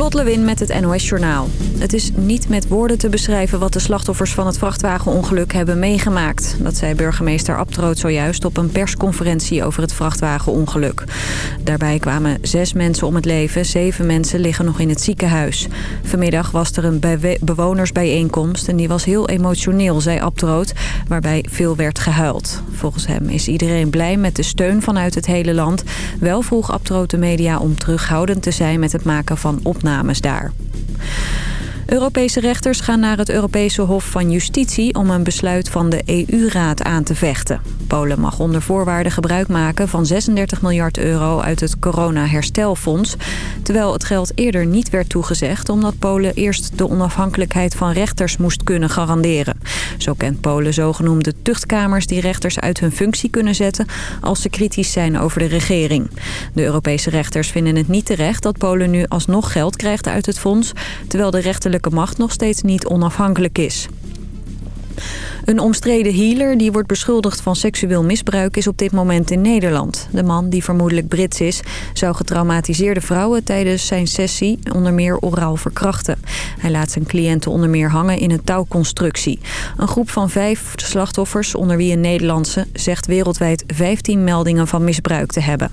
Lot Lewin met het NOS Journaal. Het is niet met woorden te beschrijven wat de slachtoffers van het vrachtwagenongeluk hebben meegemaakt. Dat zei burgemeester Abtroot zojuist op een persconferentie over het vrachtwagenongeluk. Daarbij kwamen zes mensen om het leven, zeven mensen liggen nog in het ziekenhuis. Vanmiddag was er een bewonersbijeenkomst en die was heel emotioneel, zei Abtroot, waarbij veel werd gehuild. Volgens hem is iedereen blij met de steun vanuit het hele land. Wel vroeg Abtroot de media om terughoudend te zijn met het maken van opnames daar. Europese rechters gaan naar het Europese Hof van Justitie... om een besluit van de EU-raad aan te vechten. Polen mag onder voorwaarden gebruik maken van 36 miljard euro... uit het corona-herstelfonds. Terwijl het geld eerder niet werd toegezegd... omdat Polen eerst de onafhankelijkheid van rechters moest kunnen garanderen. Zo kent Polen zogenoemde tuchtkamers die rechters uit hun functie kunnen zetten... als ze kritisch zijn over de regering. De Europese rechters vinden het niet terecht dat Polen nu alsnog geld krijgt uit het fonds... terwijl de rechterlijke macht nog steeds niet onafhankelijk is. Een omstreden healer die wordt beschuldigd van seksueel misbruik is op dit moment in Nederland. De man, die vermoedelijk Brits is, zou getraumatiseerde vrouwen tijdens zijn sessie onder meer oraal verkrachten. Hij laat zijn cliënten onder meer hangen in een touwconstructie. Een groep van vijf slachtoffers, onder wie een Nederlandse, zegt wereldwijd 15 meldingen van misbruik te hebben.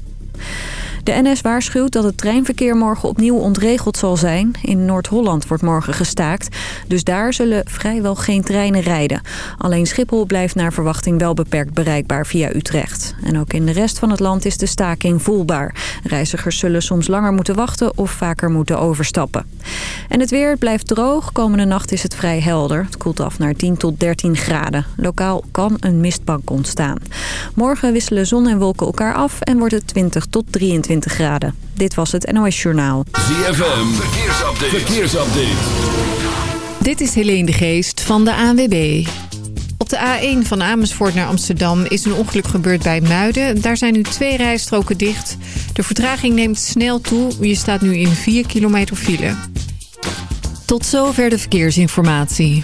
De NS waarschuwt dat het treinverkeer morgen opnieuw ontregeld zal zijn. In Noord-Holland wordt morgen gestaakt. Dus daar zullen vrijwel geen treinen rijden. Alleen Schiphol blijft naar verwachting wel beperkt bereikbaar via Utrecht. En ook in de rest van het land is de staking voelbaar. Reizigers zullen soms langer moeten wachten of vaker moeten overstappen. En het weer blijft droog. Komende nacht is het vrij helder. Het koelt af naar 10 tot 13 graden. Lokaal kan een mistbank ontstaan. Morgen wisselen zon en wolken elkaar af en wordt het 20 tot 23 graden. Dit was het NOS Journaal. ZFM, verkeersupdate. verkeersupdate. Dit is Helene de Geest van de ANWB. Op de A1 van Amersfoort naar Amsterdam is een ongeluk gebeurd bij Muiden. Daar zijn nu twee rijstroken dicht. De vertraging neemt snel toe. Je staat nu in 4 kilometer file. Tot zover de verkeersinformatie.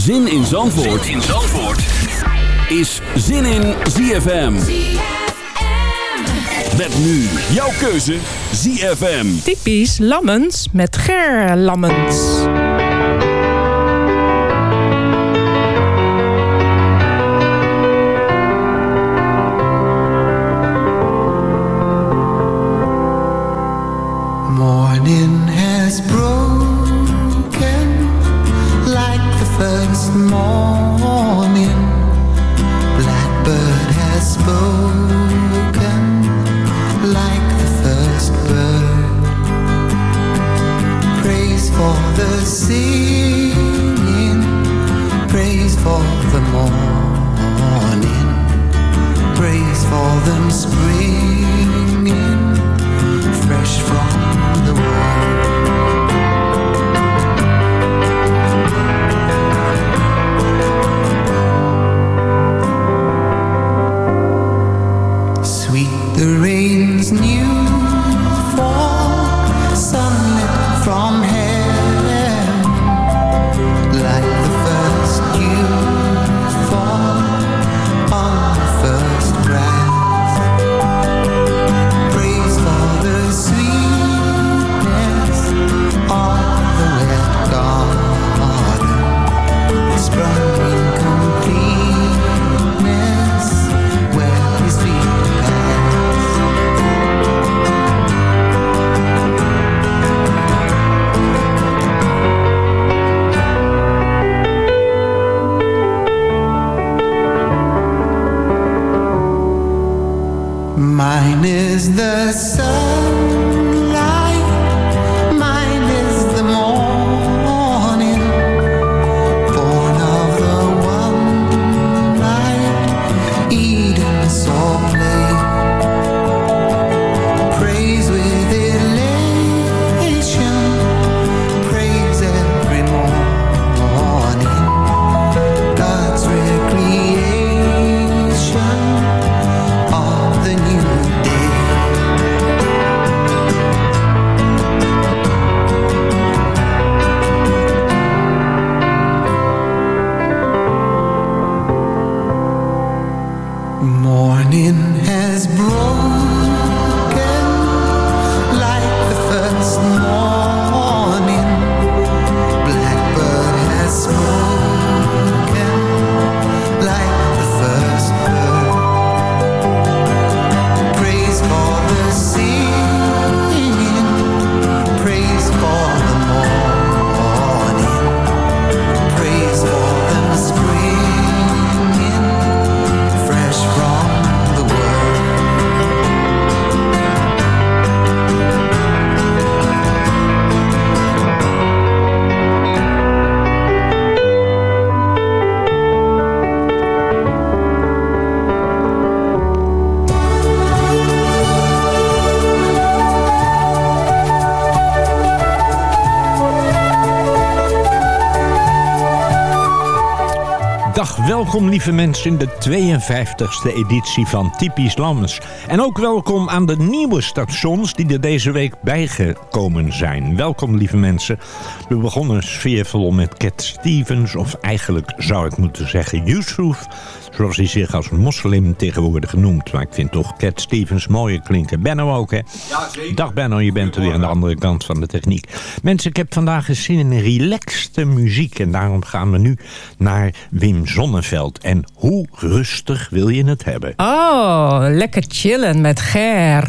Zin in Zandvoort, zin in Zandvoort. is Zin in ZFM. Met nu jouw keuze ZFM. Typisch Lammens met Ger Lammens. Welkom lieve mensen in de 52e editie van Typisch Lammens. En ook welkom aan de nieuwe stations die er deze week bijgekomen zijn. Welkom lieve mensen. We begonnen sfeervol met Cat Stevens, of eigenlijk zou ik moeten zeggen Yusuf zoals hij zich als moslim tegenwoordig noemt. Maar ik vind toch Cat Stevens mooier klinken. Benno ook, hè? Ja, zeker. Dag Benno, je bent er weer aan de andere kant van de techniek. Mensen, ik heb vandaag eens zin in relaxte muziek. En daarom gaan we nu naar Wim Zonneveld. En hoe rustig wil je het hebben? Oh, lekker chillen met Ger.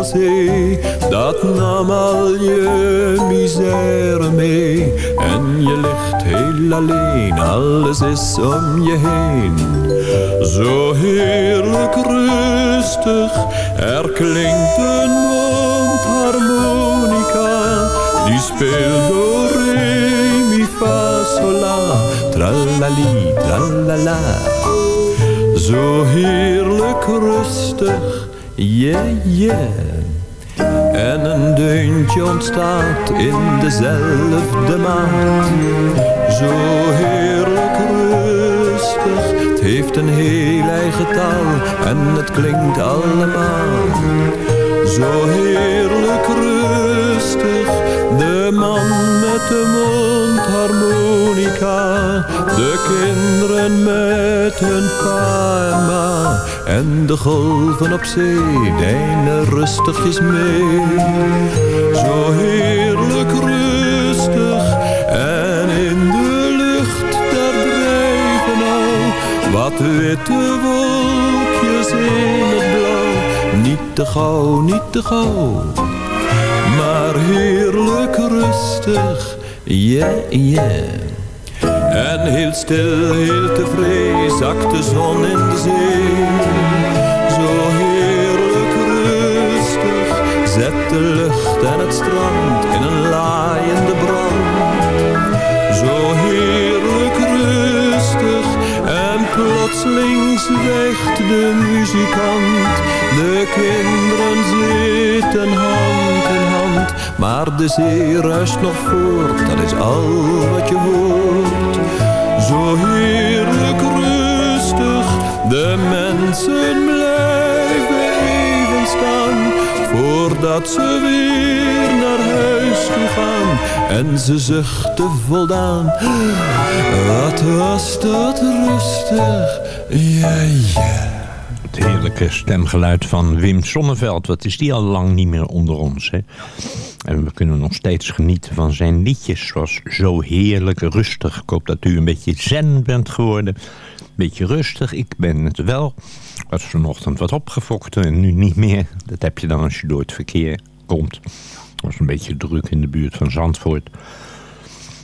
zee. Dat nam al je misère mee. En je ligt heel alleen, alles is om je heen. Zo heerlijk rustig, er klinkt een mondharmonica. Die speelt door re, mi, fa, la, tralali. Zo heerlijk rustig, yeah, yeah. En een deuntje ontstaat in dezelfde maat. Zo heerlijk rustig, het heeft een heel eigen taal en het klinkt allemaal. Zo heerlijk rustig, de man met de mondharmonica. De kinderen met hun pa en ma. En de golven op zee deinen rustigjes mee. Zo heerlijk rustig en in de lucht daar drijven al wat witte wolkjes in het blauw. Niet te gauw, niet te gauw, maar heerlijk rustig, yeah, yeah. En heel stil, heel tevreden, zakt de zon in de zee. Zo heerlijk rustig, zet de lucht en het strand in een laaiende brand. Zo heerlijk rustig, en plotseling zwijgt de muzikant. De kinderen zitten hand in hand, maar de zee ruist nog voort, dat is al wat je hoort. Zo heerlijk rustig, de mensen blijven even staan. Voordat ze weer naar huis toe gaan. En ze zuchten voldaan. Wat was dat rustig, ja ja. Het heerlijke stemgeluid van Wim Sonneveld. Wat is die al lang niet meer onder ons, hè? En we kunnen nog steeds genieten van zijn liedjes. Zoals Zo Heerlijk Rustig. Ik hoop dat u een beetje zen bent geworden. Een beetje rustig. Ik ben het wel. Ik was vanochtend wat opgefokt en nu niet meer. Dat heb je dan als je door het verkeer komt. Het was een beetje druk in de buurt van Zandvoort.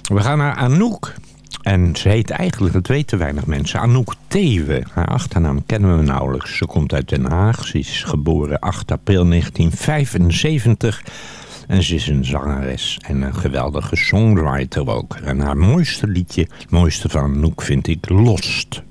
We gaan naar Anouk. En ze heet eigenlijk, dat weten weinig mensen, Anouk Thewe. Haar achternaam kennen we nauwelijks. Ze komt uit Den Haag. Ze is geboren 8 april 1975. En ze is een zangeres en een geweldige songwriter ook. En haar mooiste liedje, mooiste van Anouk, vind ik Lost.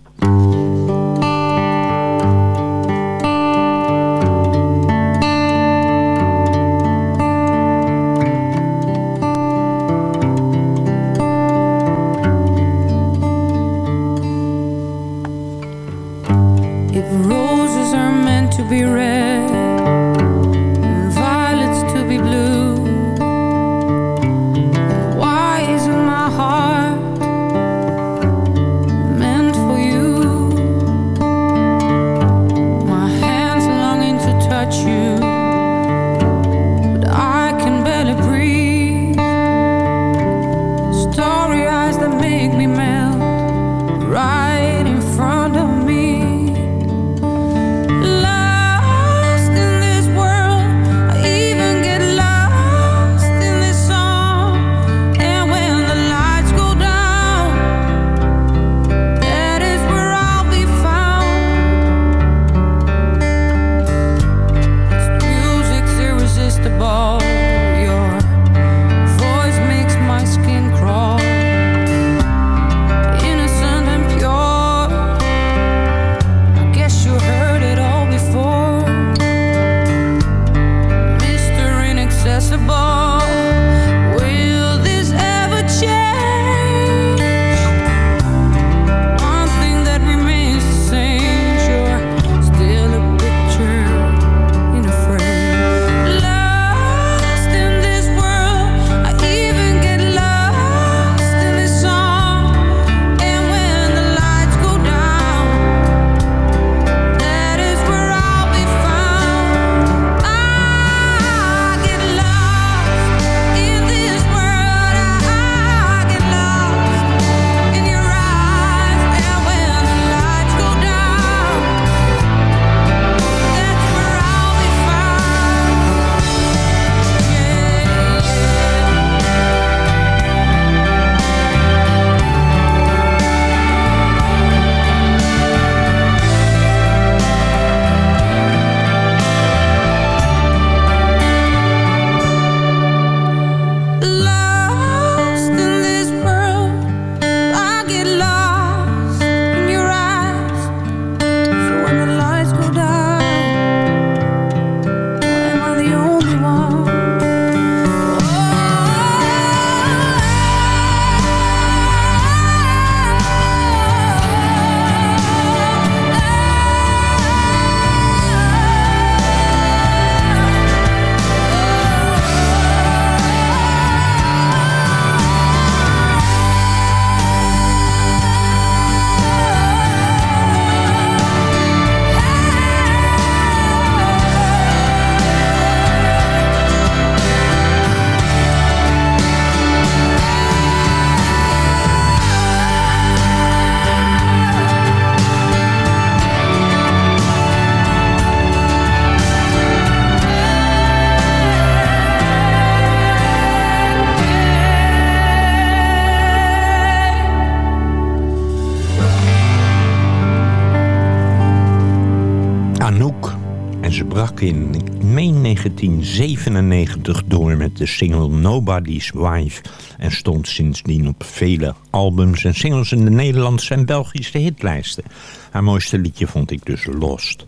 1997 door met de single Nobody's Wife... en stond sindsdien op vele albums en singles in de Nederlandse en Belgische hitlijsten. Haar mooiste liedje vond ik dus Lost...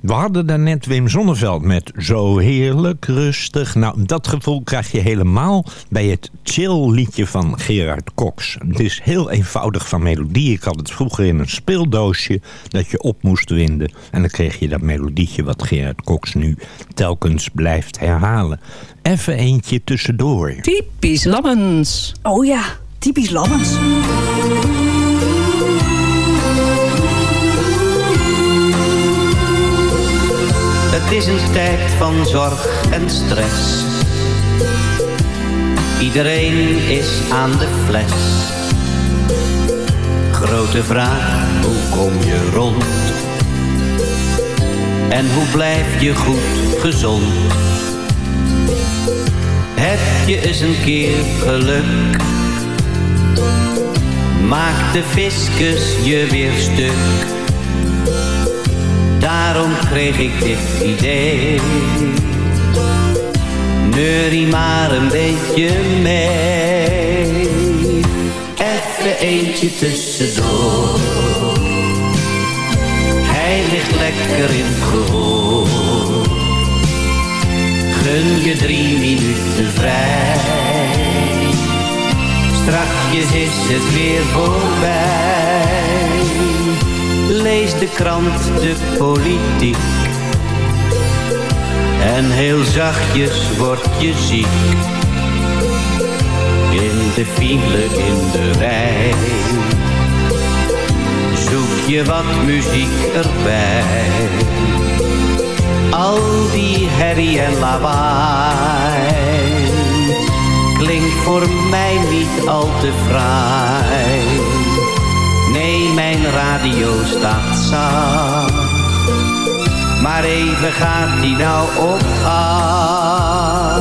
We hadden daarnet Wim Zonneveld met Zo heerlijk rustig. Nou, dat gevoel krijg je helemaal bij het chill liedje van Gerard Cox. Het is heel eenvoudig van melodie. Ik had het vroeger in een speeldoosje dat je op moest winden. En dan kreeg je dat melodietje wat Gerard Cox nu telkens blijft herhalen. Even eentje tussendoor. Typisch Lammens. Oh ja, typisch Lammens. Het is een tijd van zorg en stress. Iedereen is aan de fles. Grote vraag, hoe kom je rond? En hoe blijf je goed gezond? Heb je eens een keer geluk? Maakt de fiscus je weer stuk? Daarom kreeg ik dit idee. Neurie maar een beetje mee. Even eentje tussendoor. Hij ligt lekker in gehoor. Gun je drie minuten vrij. Strakjes is het weer voorbij lees de krant, de politiek. En heel zachtjes word je ziek. In de file, in de rij. Zoek je wat muziek erbij. Al die herrie en lawaai. Klinkt voor mij niet al te fraai mijn radio staat zacht. Maar even gaat die nou op af.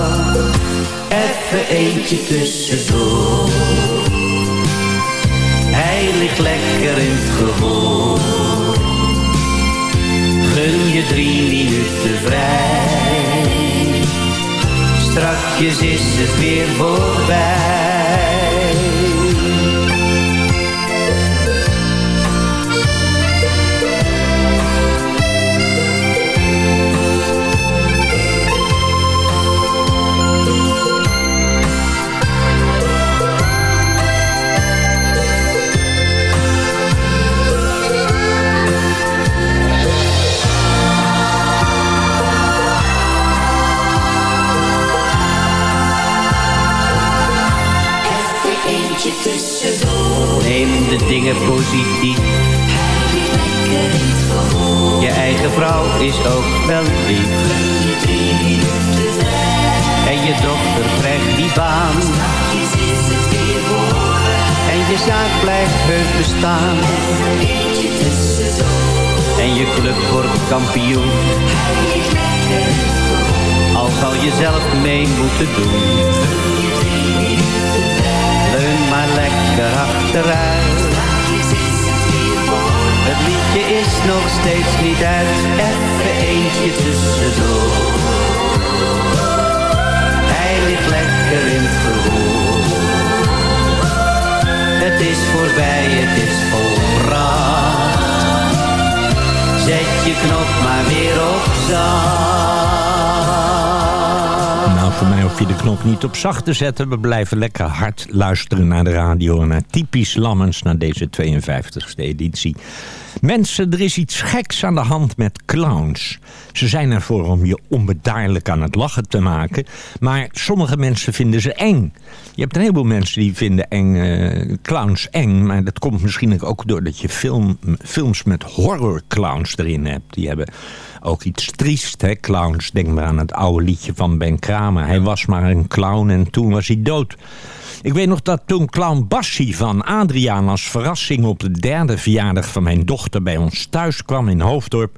Even eentje tussendoor. Hij ligt lekker in het gehoor. Gun je drie minuten vrij. Strakjes is het weer voorbij. Kampioen. Al zal je zelf mee moeten doen maar lekker achteruit. Het liedje is nog steeds niet uit, even eentje tussendoor. Hij ligt lekker in het verhoor. Het is voorbij, het is volbracht. Je knop maar weer op zacht voor mij hoef je de knop niet op zacht te zetten. We blijven lekker hard luisteren naar de radio... en naar typisch Lammens, naar deze 52e editie. Mensen, er is iets geks aan de hand met clowns. Ze zijn ervoor om je onbedaarlijk aan het lachen te maken... maar sommige mensen vinden ze eng. Je hebt een heleboel mensen die vinden eng, uh, clowns eng... maar dat komt misschien ook doordat je film, films met horrorclowns erin hebt. Die hebben ook iets triest, hè, clowns. Denk maar aan het oude liedje van Ben Kramer. Hij was maar een clown en toen was hij dood. Ik weet nog dat toen clown Bassi van Adriaan als verrassing op de derde verjaardag van mijn dochter bij ons thuis kwam in Hoofddorp.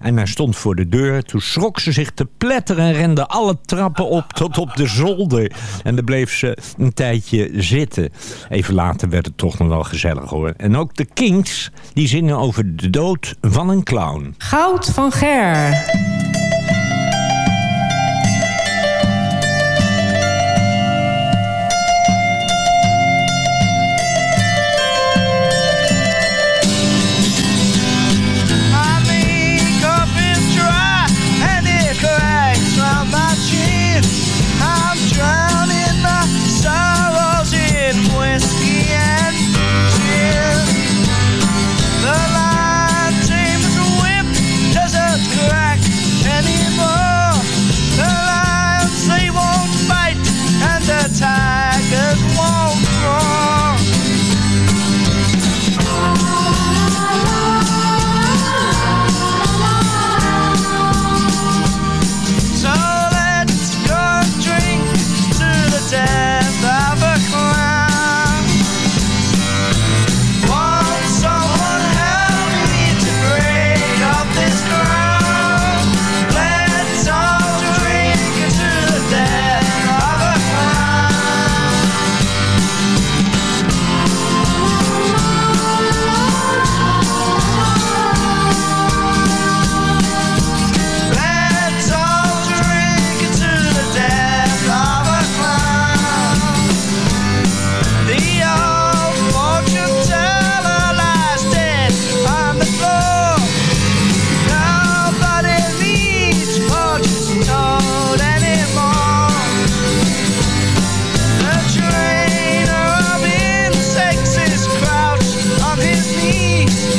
En hij stond voor de deur. Toen schrok ze zich te pletteren en rende alle trappen op tot op de zolder. En daar bleef ze een tijdje zitten. Even later werd het toch nog wel gezellig hoor. En ook de Kings, die zingen over de dood van een clown. Goud van Ger.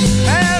Hey.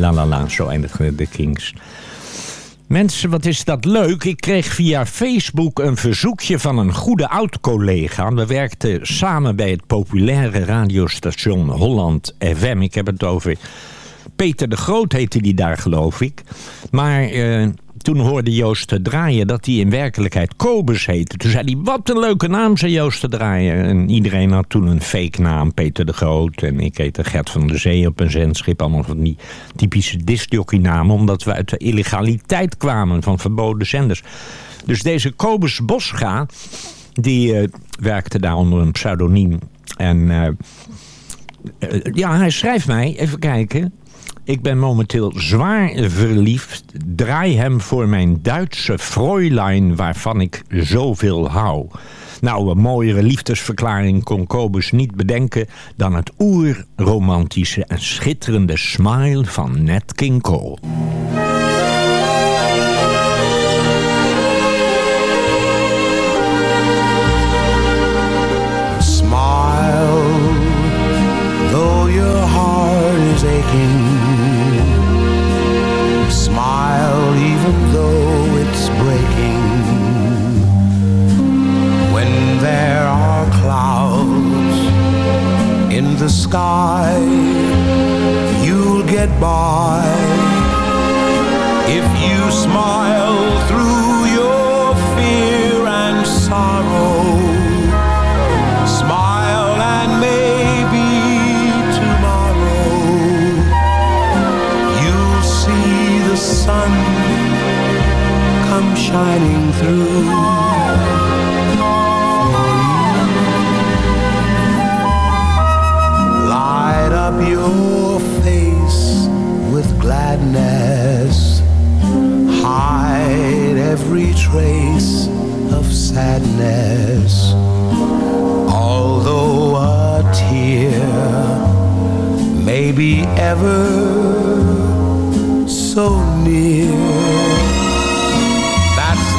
La la, la. Zo eindigde de Kings. Mensen, wat is dat leuk. Ik kreeg via Facebook een verzoekje van een goede oud-collega. We werkten samen bij het populaire radiostation Holland FM. Ik heb het over Peter de Groot heette die daar, geloof ik. Maar eh, toen hoorde Joost te draaien dat hij in werkelijkheid Kobus heette. Toen zei hij, wat een leuke naam, zei Joost te draaien. En iedereen had toen een fake naam, Peter de Groot. En ik heette Gert van der Zee op een zendschip. Allemaal van die typische discjockey-namen. Omdat we uit de illegaliteit kwamen van verboden zenders. Dus deze Kobus Bosga, die uh, werkte daar onder een pseudoniem. En uh, uh, ja, hij schrijft mij, even kijken... Ik ben momenteel zwaar verliefd. Draai hem voor mijn Duitse Fräulein waarvan ik zoveel hou. Nou, een mooiere liefdesverklaring kon Kobus niet bedenken... dan het oerromantische en schitterende smile van Nat King Cole. Smile, though your heart is aching Smile even though it's breaking. When there are clouds in the sky You'll get by. If you smile through shining through. Light up your face with gladness. Hide every trace of sadness. Although a tear may be ever so near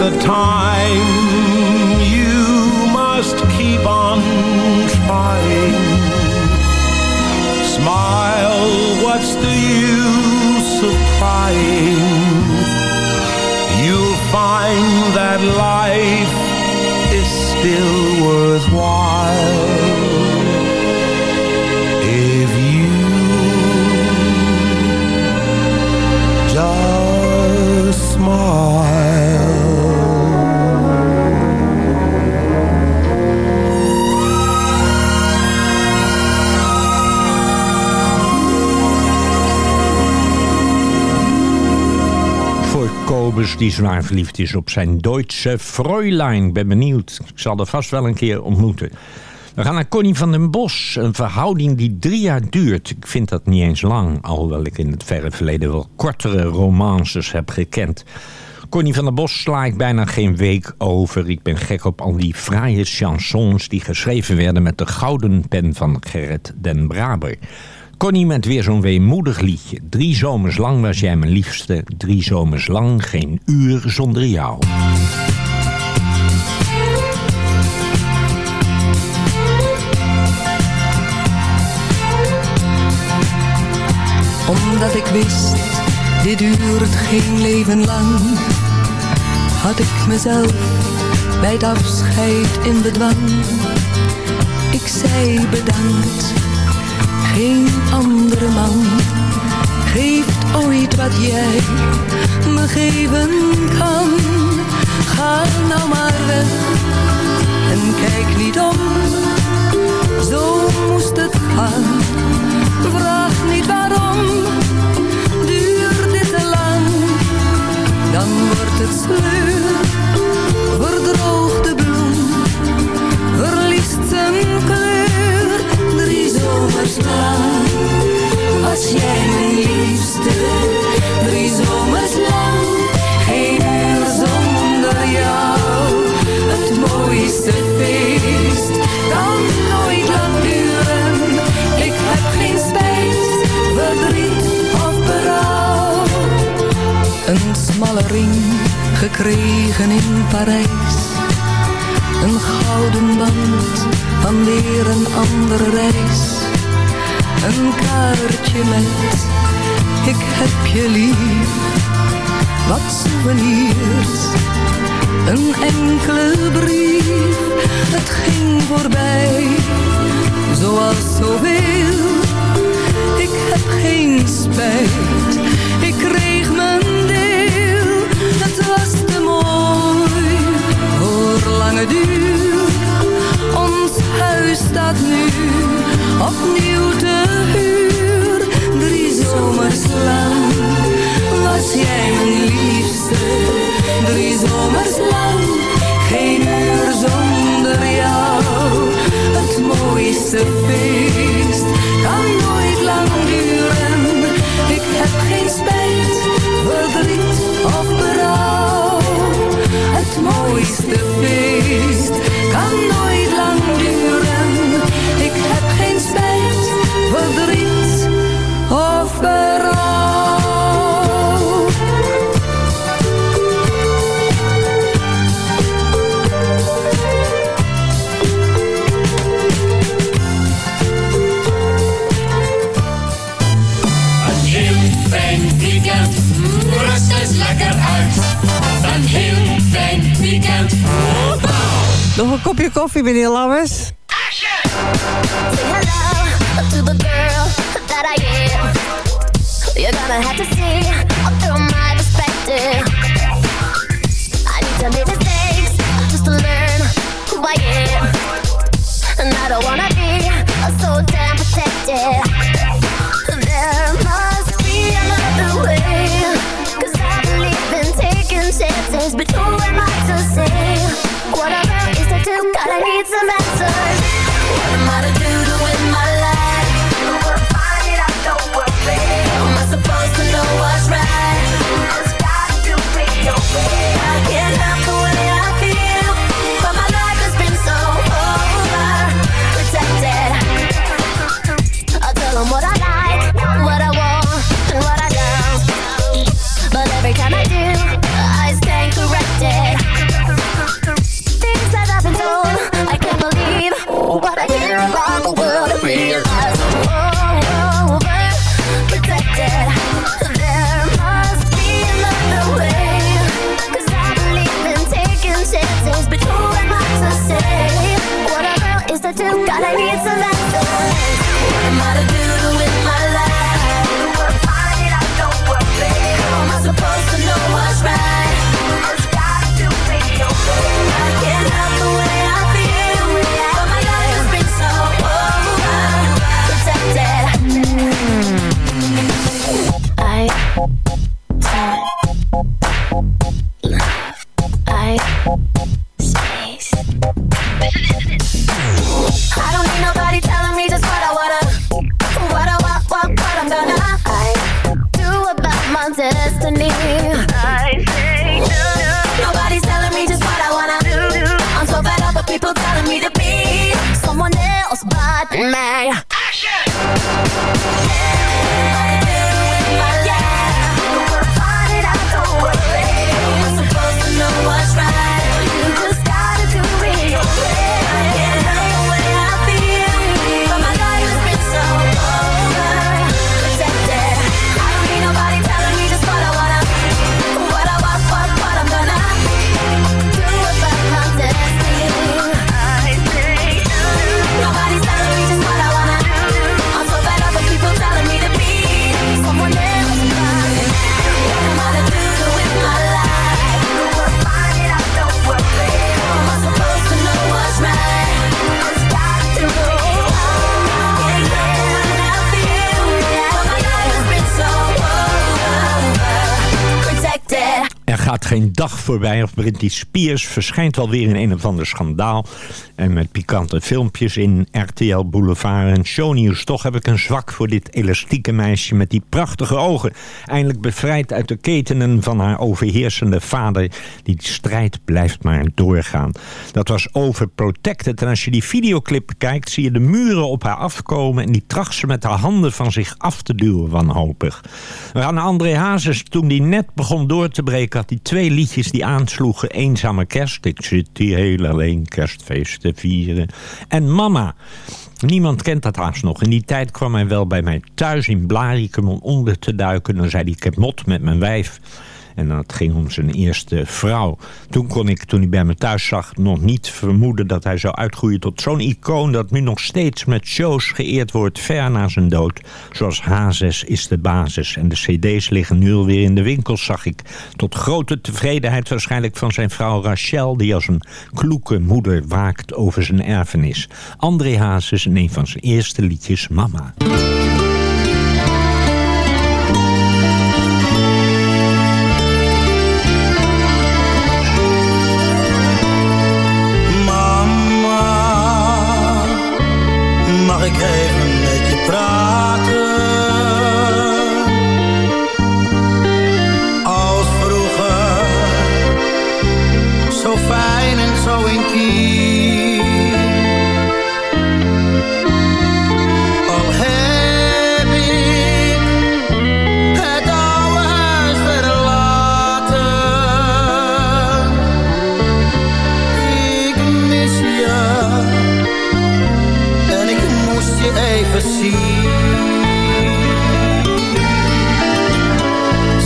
The time you must keep on trying. Smile, what's the use of crying? You'll find that life is still worthwhile Die zwaar verliefd is op zijn Duitse Fräulein. Ben benieuwd. Ik zal er vast wel een keer ontmoeten. We gaan naar Connie van den Bos. Een verhouding die drie jaar duurt. Ik vind dat niet eens lang. Alhoewel ik in het verre verleden wel kortere romances heb gekend. Connie van den Bos sla ik bijna geen week over. Ik ben gek op al die fraaie chansons die geschreven werden met de gouden pen van Gerrit den Braber. Connie met weer zo'n weemoedig liedje. Drie zomers lang was jij mijn liefste. Drie zomers lang geen uur zonder jou. Omdat ik wist, dit duurt geen leven lang Had ik mezelf bij het afscheid in bedwang Ik zei bedankt, geen andere man geeft ooit wat jij me geven kan. Ga nou maar weg en kijk niet om. Zo moest het gaan. Vraag niet waarom. Duurt dit te lang, dan wordt het sleur. verdroogde bloem, verliest zijn kleur zomerslang was jij mijn liefste. Drie zomers lang, geen uur zonder jou. Het mooiste feest kan nooit lang duren. Ik heb geen spijt, verdriet of berouw. Een smalle ring gekregen in Parijs. Een gouden band dan weer een andere reis. Een kaartje met ik heb je lief, wat souvenirs, een enkele brief. Het ging voorbij, zoals zoveel. Ik heb geen spijt, ik kreeg mijn deel. Het was te mooi voor lange duur huis staat nu opnieuw. meneer Lammers. out geen dag voorbij of Britney Spears verschijnt alweer in een of ander schandaal. En met pikante filmpjes in RTL Boulevard en shownieuws. Toch heb ik een zwak voor dit elastieke meisje met die prachtige ogen. Eindelijk bevrijd uit de ketenen van haar overheersende vader. Die strijd blijft maar doorgaan. Dat was Overprotected. En als je die videoclip kijkt zie je de muren op haar afkomen. En die tracht ze met haar handen van zich af te duwen wanhopig. Gaan naar André Hazes. Toen die net begon door te breken had hij twee liedjes die aansloegen. Eenzame kerst. Ik zit hier heel alleen kerstfeesten vieren. En Mama. Niemand kent dat haast nog. In die tijd kwam hij wel bij mij thuis in Blarikum om onder te duiken. Dan zei hij, ik heb mot met mijn wijf. En dat ging om zijn eerste vrouw. Toen kon ik, toen hij bij me thuis zag, nog niet vermoeden dat hij zou uitgroeien tot zo'n icoon dat nu nog steeds met shows geëerd wordt ver na zijn dood. Zoals H6 is de basis. En de cd's liggen nu alweer in de winkels, zag ik. Tot grote tevredenheid waarschijnlijk van zijn vrouw Rachel, die als een kloeke moeder waakt over zijn erfenis. André Hazes in een van zijn eerste liedjes, Mama.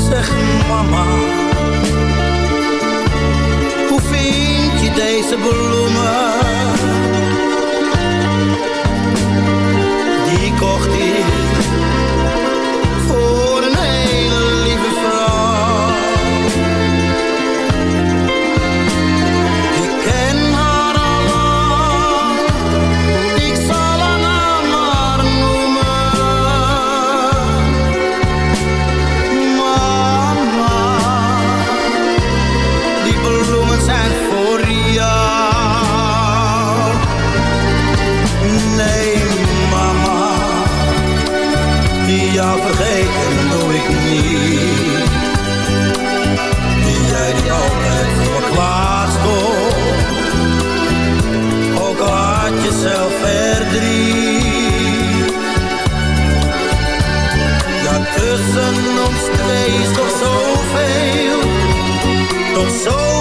Zeg mama, hoe vind je deze bloemen? Toch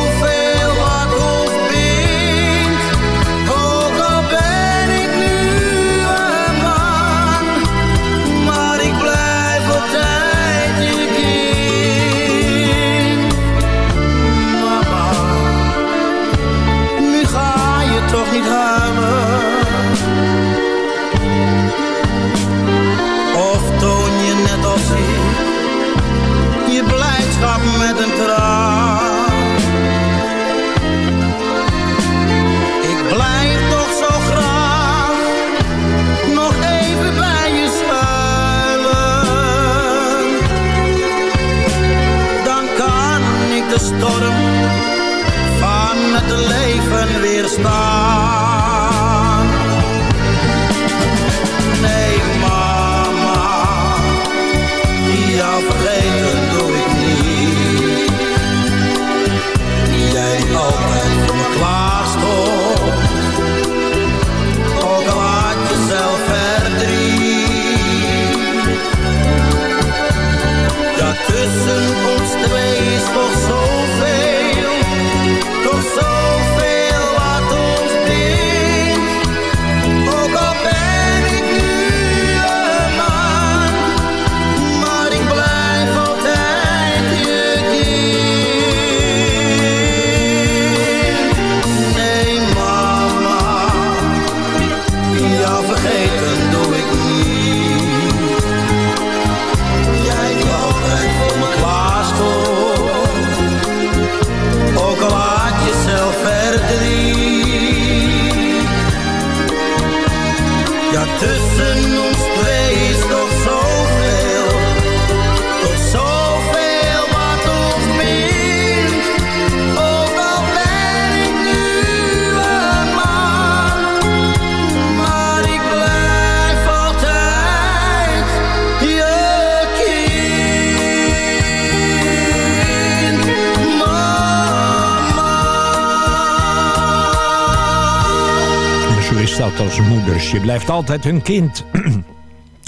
altijd hun kind.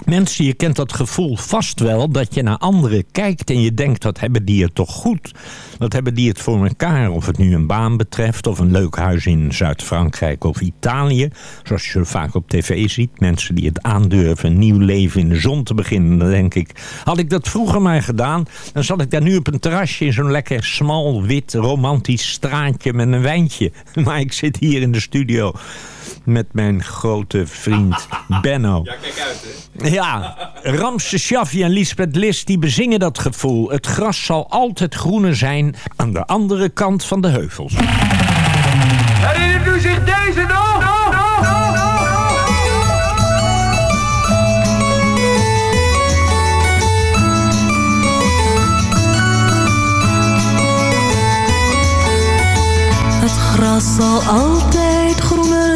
Mensen, je kent dat gevoel vast wel dat je naar anderen kijkt en je denkt, wat hebben die het toch goed? Wat hebben die het voor elkaar? Of het nu een baan betreft of een leuk huis in Zuid-Frankrijk of Italië. Zoals je vaak op tv ziet. Mensen die het aandurven een nieuw leven in de zon te beginnen. Dan denk ik, had ik dat vroeger maar gedaan, dan zat ik daar nu op een terrasje in zo'n lekker smal, wit, romantisch straatje met een wijntje. Maar ik zit hier in de studio met mijn grote vriend Benno. Ja, kijk uit, hè. Ja, Ramse Shaffi en Lisbeth List die bezingen dat gevoel. Het gras zal altijd groener zijn aan de andere kant van de heuvels. Herinnert u zich deze nog? Het gras zal altijd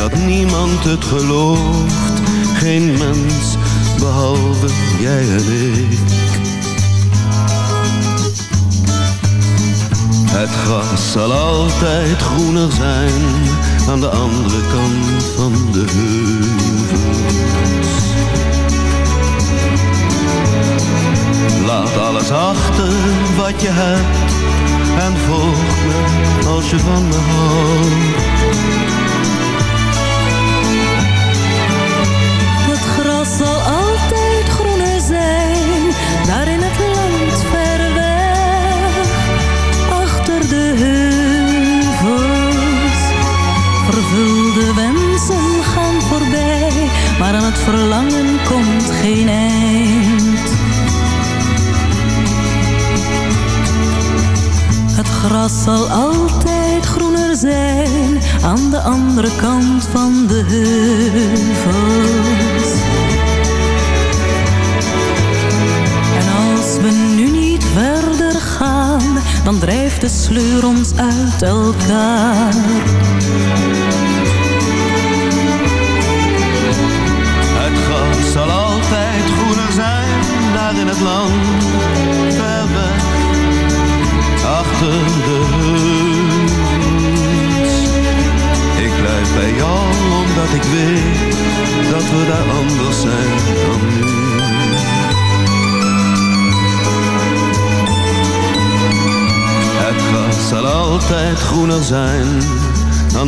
Dat niemand het gelooft, geen mens, behalve jij en ik. Het gras zal altijd groener zijn, aan de andere kant van de heuvels. Laat alles achter wat je hebt en volg me als je van me houdt. Sleur ons uit elkaar.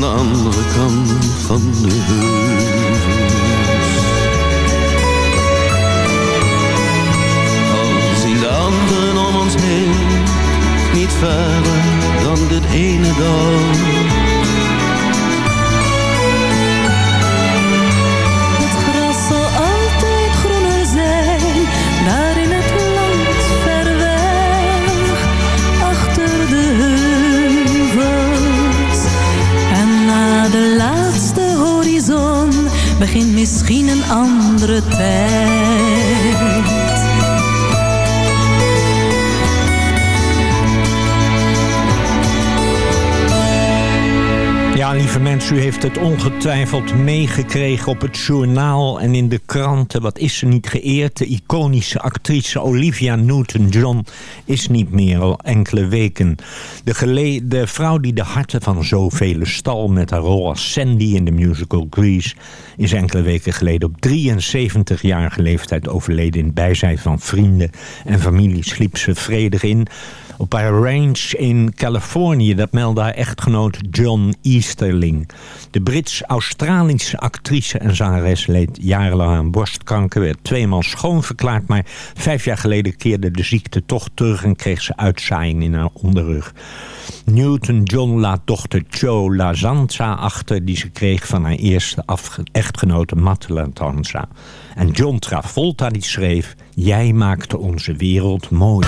Aan de andere kant van de Lieve mensen, u heeft het ongetwijfeld meegekregen op het journaal en in de kranten. Wat is ze niet geëerd? De iconische actrice Olivia Newton-John is niet meer al enkele weken. De, vrouw die de harten van zoveel stal met haar rol als Sandy in de musical Grease... is enkele weken geleden op 73-jarige leeftijd overleden in bijzijn van vrienden en familie sliep ze vredig in... Op haar range in Californië, dat meldde haar echtgenoot John Easterling. De Brits-Australische actrice en zangeres leed jarenlang aan borstkanker. Werd tweemaal schoonverklaard, maar vijf jaar geleden keerde de ziekte toch terug... en kreeg ze uitzaaiing in haar onderrug. Newton-John laat dochter Jo Lazanza achter... die ze kreeg van haar eerste echtgenote Matte Latanza. En John Travolta die schreef... Jij maakte onze wereld mooi.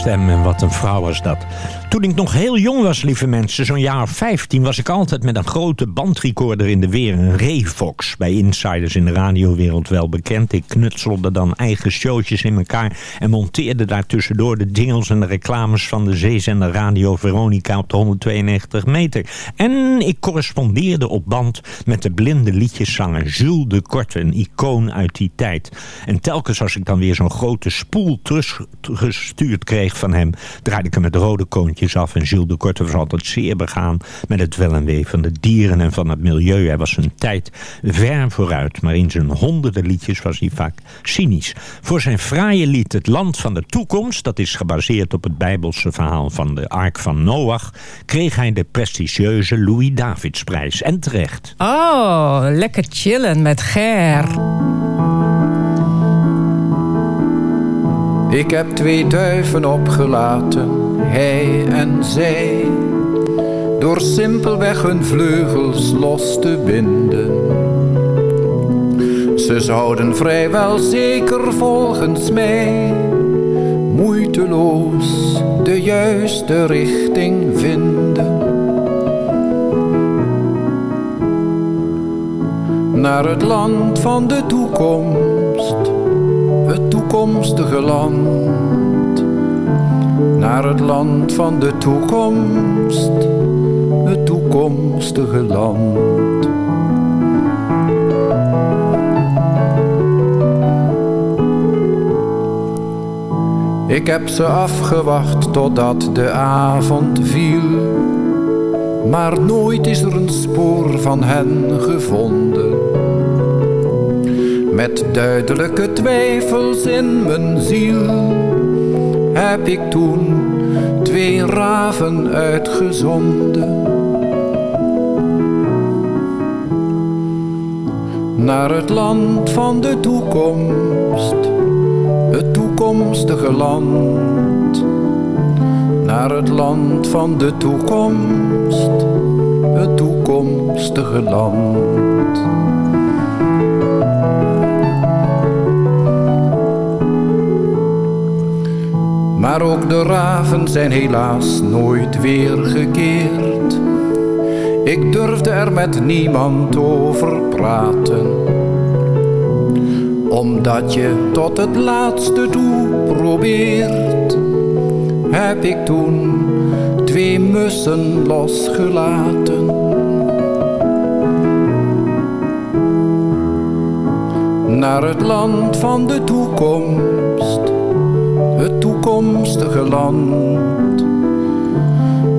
Stem en wat een vrouw was dat. Toen ik nog heel jong was, lieve mensen, zo'n jaar of 15... was ik altijd met een grote bandrecorder in de weer, een Revox. Bij insiders in de radiowereld wel bekend. Ik knutselde dan eigen showtjes in elkaar... en monteerde daartussendoor de jingles en de reclames... van de zeezender Radio Veronica op de 192 meter. En ik correspondeerde op band met de blinde liedjeszanger Jules de Korte... een icoon uit die tijd. En telkens als ik dan weer zo'n grote spoel teruggestuurd kreeg van hem... draaide ik hem met rode koontjes af. En Jules de Korte was altijd zeer begaan met het wel en wee van de dieren en van het milieu. Hij was zijn tijd ver vooruit, maar in zijn honderden liedjes was hij vaak cynisch. Voor zijn fraaie lied Het Land van de Toekomst, dat is gebaseerd op het bijbelse verhaal van de Ark van Noach, kreeg hij de prestigieuze Louis Davidsprijs. En terecht. Oh, lekker chillen met Ger. Ik heb twee duiven opgelaten, hij en zij, door simpelweg hun vleugels los te binden. Ze zouden vrijwel zeker volgens mij moeiteloos de juiste richting vinden. Naar het land van de toekomst het toekomstige land. Naar het land van de toekomst, het toekomstige land. Ik heb ze afgewacht totdat de avond viel. Maar nooit is er een spoor van hen gevonden. Met duidelijke twijfels in mijn ziel heb ik toen twee raven uitgezonden. Naar het land van de toekomst, het toekomstige land. Naar het land van de toekomst, het toekomstige land. Maar ook de raven zijn helaas nooit weer gekeerd. Ik durfde er met niemand over praten. Omdat je tot het laatste toe probeert, heb ik toen twee mussen losgelaten. Naar het land van de toekomst toekomstige land.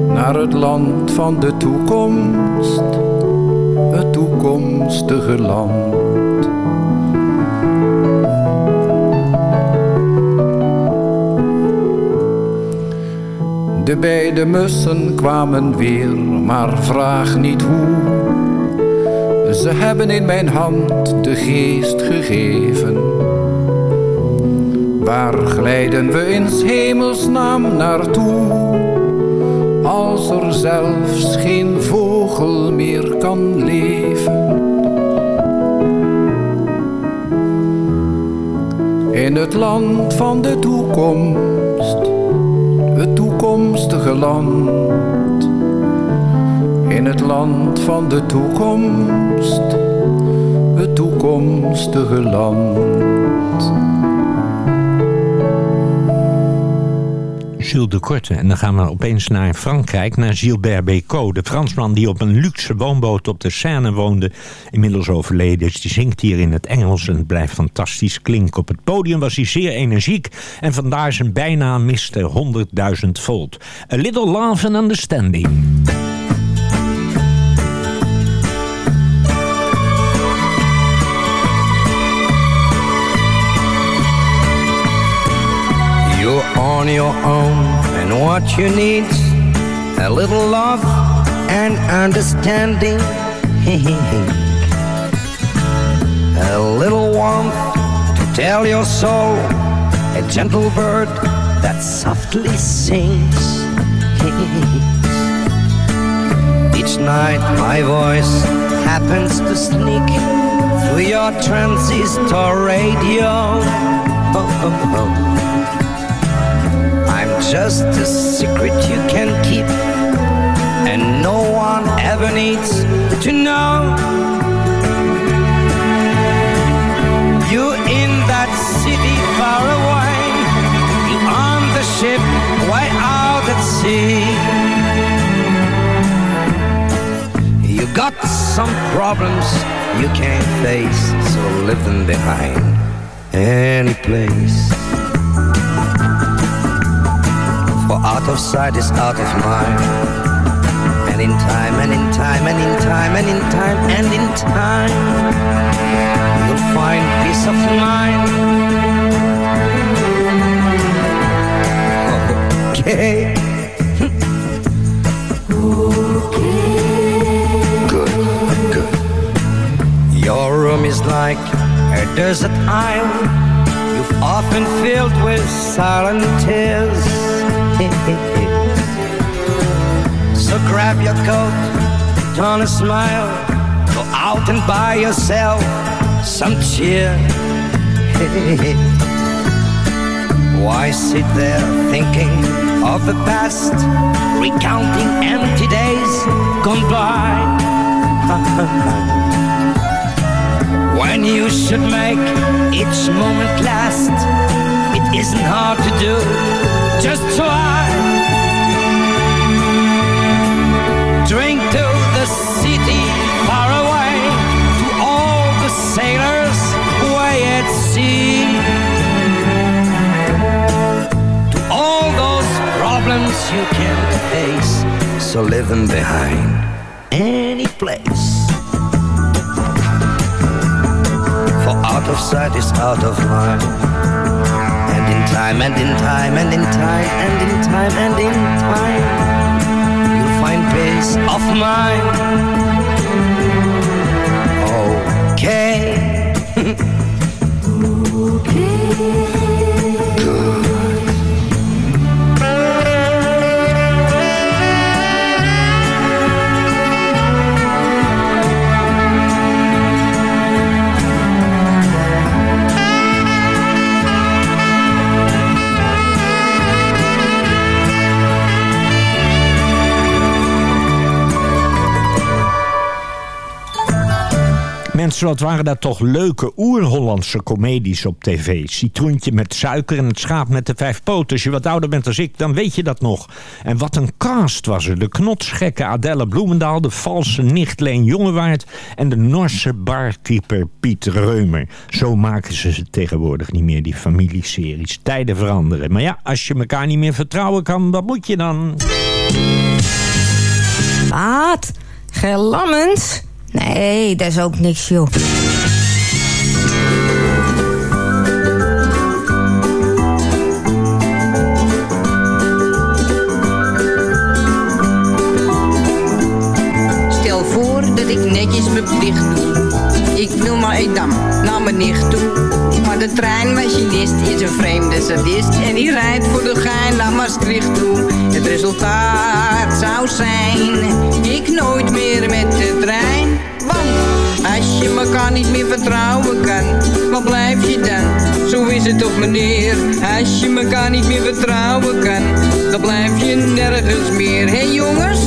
Naar het land van de toekomst, het toekomstige land. De beide mussen kwamen weer, maar vraag niet hoe. Ze hebben in mijn hand de geest gegeven Waar glijden we in hemelsnaam naartoe? Als er zelfs geen vogel meer kan leven. In het land van de toekomst, het toekomstige land. In het land van de toekomst, het toekomstige land. De Korte. En dan gaan we opeens naar Frankrijk, naar Gilbert Bécaud. De Fransman die op een luxe woonboot op de Seine woonde. Inmiddels overleden is. Die zingt hier in het Engels en het blijft fantastisch klinken. Op het podium was hij zeer energiek. En vandaar zijn bijnaam Mr. 100.000 volt. A little love and understanding. On your own, and what you need's a little love and understanding. a little warmth to tell your soul, a gentle bird that softly sings. Each night my voice happens to sneak through your transistor radio. just a secret you can keep, and no one ever needs to know. You're in that city far away, You're on the ship way out at sea. You got some problems you can't face, so leave them behind any place. Of sight is out of mind. And in time, and in time, and in time, and in time, and in time, you'll find peace of mind. Okay. Good, good. Your room is like a desert island. You've often filled with silent tears. So grab your coat, turn a smile, go out and buy yourself some cheer. Why sit there thinking of the past, recounting empty days gone by? when you should make each moment last, it isn't hard to do, just try. Drink to the city far away, to all the sailors way at sea. To all those problems you can't face, so them behind any place. For out of sight is out of mind. In time, and in time, and in time, and in time, and in time, you'll find peace of mind. Okay Okay. Mensen, wat waren dat toch leuke oer-Hollandse comedies op tv. Citroentje met suiker en het schaap met de vijf poten. Als je wat ouder bent als ik, dan weet je dat nog. En wat een cast was er. De knotsgekke Adelle Bloemendaal, de valse nicht Leen Jongewaard... en de Norse barkeeper Piet Reumer. Zo maken ze ze tegenwoordig niet meer, die familieseries. Tijden veranderen. Maar ja, als je elkaar niet meer vertrouwen kan, wat moet je dan? Wat? Gelammend? Nee, dat is ook niks, joh. Stel voor dat ik netjes mijn plicht doe. Ik wil maar Edam naar mijn nicht toe. Maar de treinmachinist is een vreemde sadist. En die rijdt voor de gein naar Maastricht toe. Het resultaat zou zijn, ik nooit meer met de trein. Als je elkaar niet meer vertrouwen kan, wat blijf je dan? Zo is het toch meneer, als je elkaar niet meer vertrouwen kan, dan blijf je nergens meer. Hé hey jongens,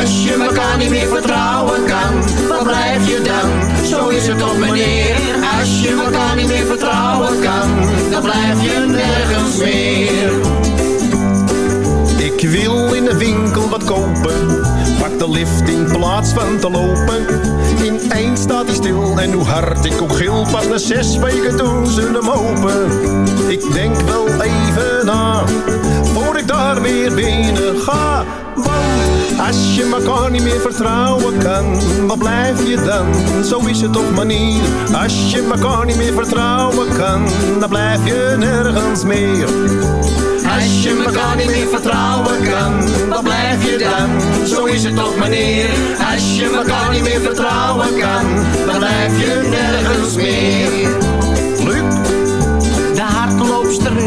als je elkaar niet meer vertrouwen kan, wat blijf je dan? Zo is het toch meneer, als je elkaar niet meer vertrouwen kan, dan blijf je nergens meer. Ik wil in de winkel wat kopen, pak de lift in plaats van te lopen. Ineens staat hij stil en hoe hard ik ook gil, pas na zes weken doen ze hem open. Ik denk wel even na, voor ik daar weer binnen ga. Want als je elkaar niet meer vertrouwen kan, wat blijf je dan? Zo is het toch maar niet. Als je elkaar niet meer vertrouwen kan, dan blijf je nergens meer. Als je elkaar niet meer vertrouwen kan, wat blijf je dan? Zo is het toch meneer. Als je elkaar niet meer vertrouwen kan, dan blijf je nergens meer.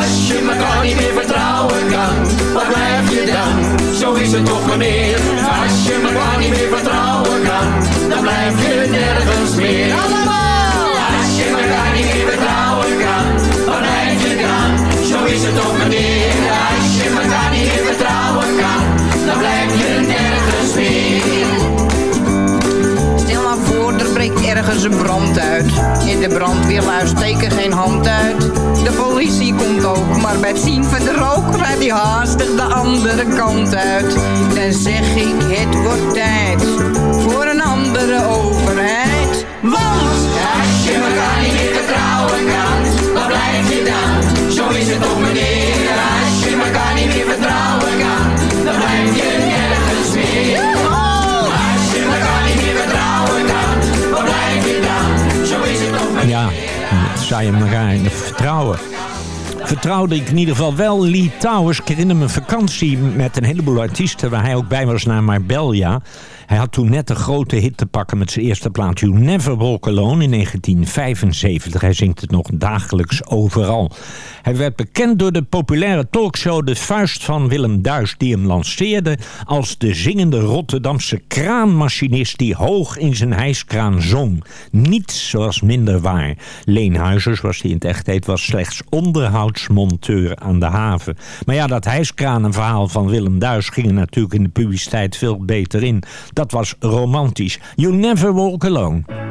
Als je elkaar niet meer vertrouwen kan, waar blijf je dan? Zo is het toch meneer. Als je elkaar niet meer vertrouwen kan, dan blijf je nergens meer. Allemaal! Als je elkaar niet meer vertrouwen kan, waar blijf je dan? Zo is het toch meneer. Ergens een brand uit. In de brandweerlui steken geen hand uit. De politie komt ook, maar bij het zien van de rook rijdt hij haastig de andere kant uit. Dan zeg ik, het wordt tijd voor een andere overheid. Want Als je elkaar niet meer vertrouwen kan, waar blijf je dan? Zo is het toch meneer. Als je elkaar niet meer vertrouwen kan, dan blijf je nergens meer. Ja, zou je elkaar vertrouwen. Vertrouwde ik in ieder geval wel Lee Towers. Ik herinner me een vakantie met een heleboel artiesten... waar hij ook bij was naar Marbella. Hij had toen net een grote hit te pakken met zijn eerste plaat... You Never Walk Alone in 1975. Hij zingt het nog dagelijks overal. Hij werd bekend door de populaire talkshow De Vuist van Willem Duis... die hem lanceerde als de zingende Rotterdamse kraanmachinist... die hoog in zijn hijskraan zong. Niets zoals minder waar. Leen Huizer, zoals hij in het echt heet... was slechts onderhoudsmonteur aan de haven. Maar ja, dat hijskranenverhaal van Willem Duis... ging er natuurlijk in de publiciteit veel beter in. Dat was romantisch. You never walk alone.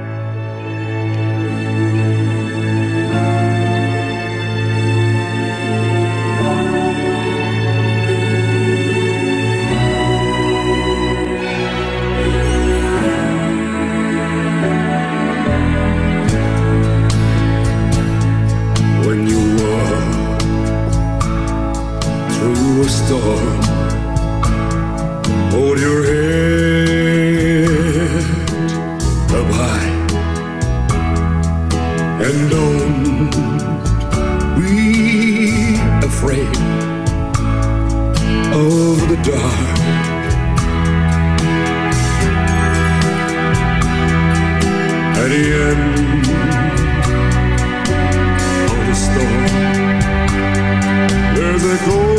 At the end of the storm.